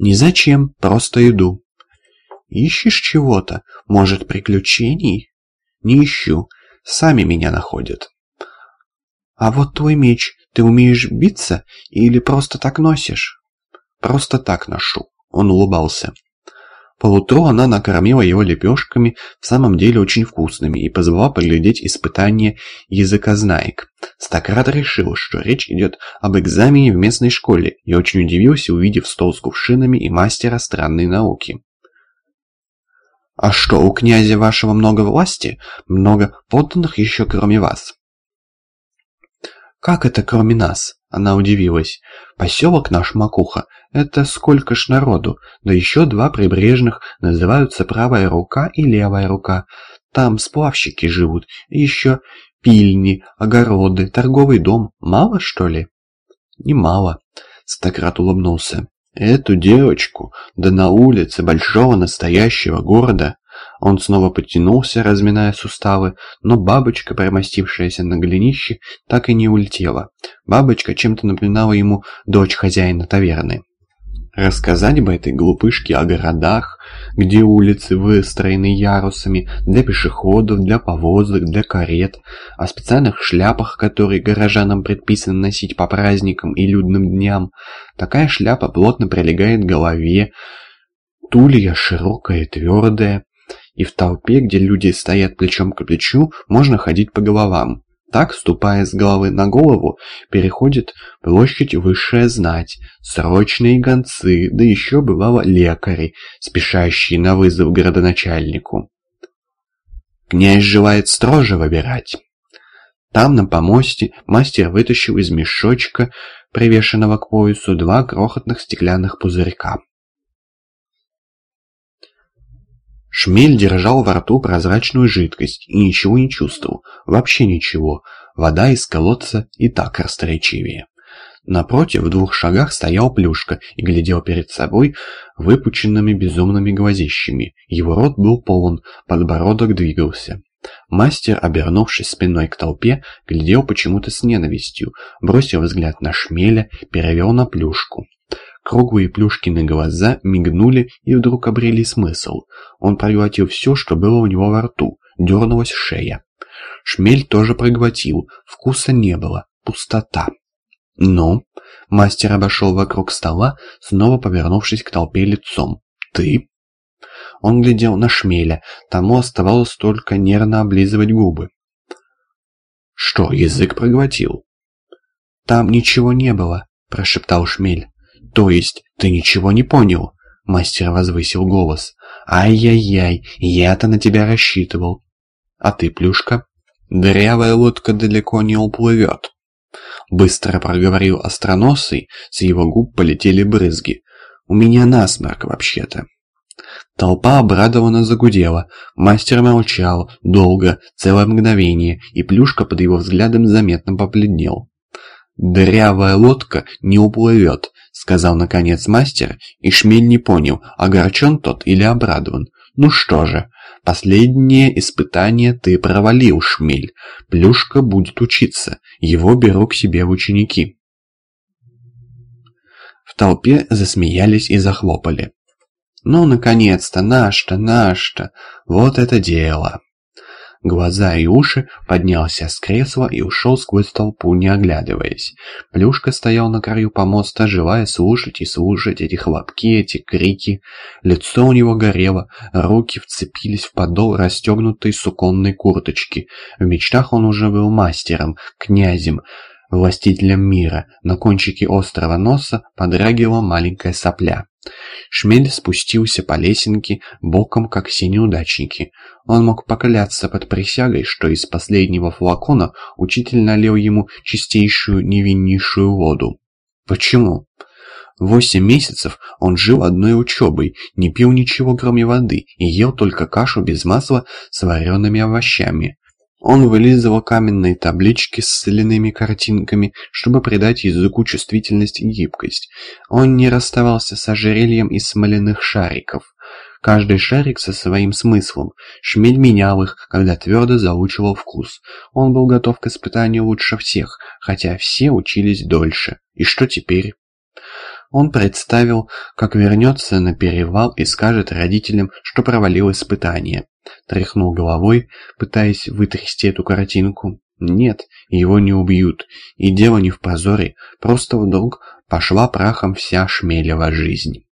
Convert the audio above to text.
«Ни зачем, просто иду». «Ищешь чего-то? Может, приключений?» «Не ищу. Сами меня находят». «А вот твой меч, ты умеешь биться или просто так носишь?» «Просто так ношу», — он улыбался. Полутру она накормила его лепешками, в самом деле очень вкусными, и позвала поглядеть испытание языкознаек. Стократ решил, что речь идет об экзамене в местной школе, и очень удивился, увидев стол с кувшинами и мастера странной науки. «А что, у князя вашего много власти? Много подданных еще кроме вас?» «Как это кроме нас?» Она удивилась. «Поселок наш Макуха — это сколько ж народу, да еще два прибрежных называются правая рука и левая рука. Там сплавщики живут, и еще пильни, огороды, торговый дом. Мало, что ли?» «Немало», — Стократ улыбнулся. «Эту девочку, да на улице большого настоящего города он снова потянулся, разминая суставы, но бабочка, промостившаяся на голенище, так и не улетела. Бабочка чем-то напоминала ему дочь хозяина таверны. Рассказать бы этой глупышке о городах, где улицы выстроены ярусами для пешеходов, для повозок, для карет, о специальных шляпах, которые горожанам предписано носить по праздникам и людным дням. Такая шляпа плотно прилегает к голове, тулья широкая и твердая, и в толпе, где люди стоят плечом к плечу, можно ходить по головам. Так, ступая с головы на голову, переходит площадь высшая знать, срочные гонцы, да еще бывало лекари, спешащие на вызов городоначальнику. Князь желает строже выбирать. Там, на помосте, мастер вытащил из мешочка, привешенного к поясу, два крохотных стеклянных пузырька. Шмель держал во рту прозрачную жидкость и ничего не чувствовал, вообще ничего. Вода из колодца и так расторечивее. Напротив, в двух шагах стоял Плюшка и глядел перед собой выпученными безумными глазищами. Его рот был полон, подбородок двигался. Мастер, обернувшись спиной к толпе, глядел почему-то с ненавистью, бросил взгляд на шмеля, перевел на Плюшку. Круглые плюшкины глаза мигнули и вдруг обрели смысл. Он проглотил все, что было у него во рту. Дернулась шея. Шмель тоже проглотил. Вкуса не было. Пустота. «Ну?» Мастер обошел вокруг стола, снова повернувшись к толпе лицом. «Ты?» Он глядел на шмеля. Тому оставалось только нервно облизывать губы. «Что, язык проглотил?» «Там ничего не было», – прошептал шмель. «То есть ты ничего не понял?» Мастер возвысил голос. «Ай-яй-яй, я-то на тебя рассчитывал». «А ты, Плюшка?» «Дырявая лодка далеко не уплывет». Быстро проговорил остроносый, с его губ полетели брызги. «У меня насморк, вообще-то». Толпа обрадованно загудела. Мастер молчал, долго, целое мгновение, и Плюшка под его взглядом заметно побледнел. «Дырявая лодка не уплывет», — сказал наконец мастер, и Шмель не понял, огорчен тот или обрадован. «Ну что же, последнее испытание ты провалил, Шмель. Плюшка будет учиться, его беру к себе в ученики». В толпе засмеялись и захлопали. «Ну, наконец-то, наш-то, наш-то, вот это дело!» Глаза и уши, поднялся с кресла и ушел сквозь толпу, не оглядываясь. Плюшка стоял на краю помоста, желая слушать и слушать эти хлопки, эти крики. Лицо у него горело, руки вцепились в подол расстегнутой суконной курточки. В мечтах он уже был мастером, князем, властителем мира. На кончике острого носа подрагивала маленькая сопля. Шмель спустился по лесенке боком, как все неудачники. Он мог покляться под присягой, что из последнего флакона учитель налил ему чистейшую невиннейшую воду. Почему? Восемь месяцев он жил одной учебой, не пил ничего кроме воды и ел только кашу без масла с вареными овощами. Он вылизывал каменные таблички с соляными картинками, чтобы придать языку чувствительность и гибкость. Он не расставался с ожерельем из смоляных шариков. Каждый шарик со своим смыслом. Шмель менял их, когда твердо заучивал вкус. Он был готов к испытанию лучше всех, хотя все учились дольше. И что теперь? Он представил, как вернется на перевал и скажет родителям, что провалил испытание. Тряхнул головой, пытаясь вытрясти эту картинку. Нет, его не убьют. И дело не в позоре, просто вдруг пошла прахом вся Шмелева жизнь.